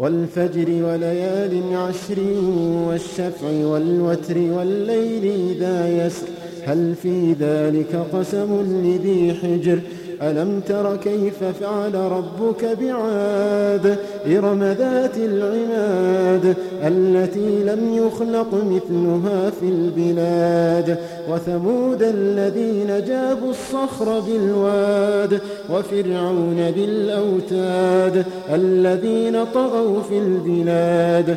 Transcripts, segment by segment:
والفجر وليال عشر والشفع والوتر والليل إذا يسر. هل في ذلك قسم لذي حجر؟ ألم تر كيف فعل ربك بعاد؟ إرم ذات العماد التي لم يخلق مثلها في البلاد وثمود الذين جابوا الصخر بالواد وفرعون ذي الأوتاد الذين طغوا في البلاد.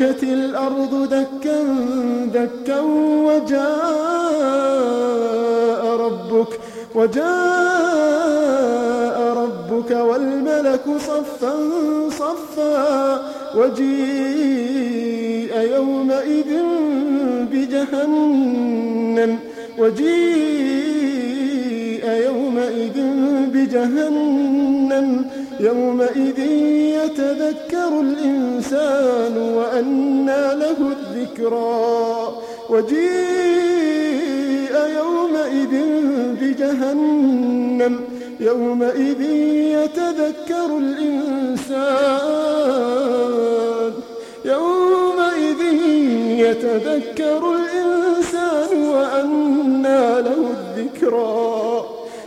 إذا دكت الأرض دكا دكا وجاء ربك وجاء ربك والملك صفا صفا. وجيء يومئذ بجهنم وجيء يومئذ بجهنم يومئذ يتذكر الإنسان وأنى له الذكرى وجيء يومئذ بجهنم يومئذ يتذكر الإنسان يومئذ يتذكر الإنسان وأنى له الذكرى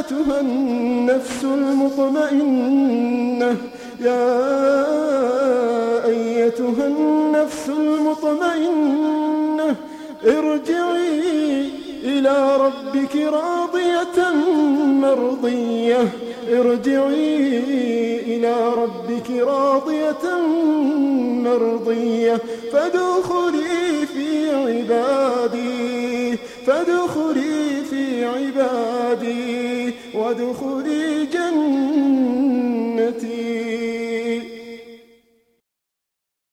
أيتها النفس المطمئنة؟ يا أيتها النفس المطمئنة ارجعي إلى ربك راضية مرضية. ارجعي إلى ربك راضية مرضية. فادخلي في عبادي فادخلي في عبادي. وادخلي جنة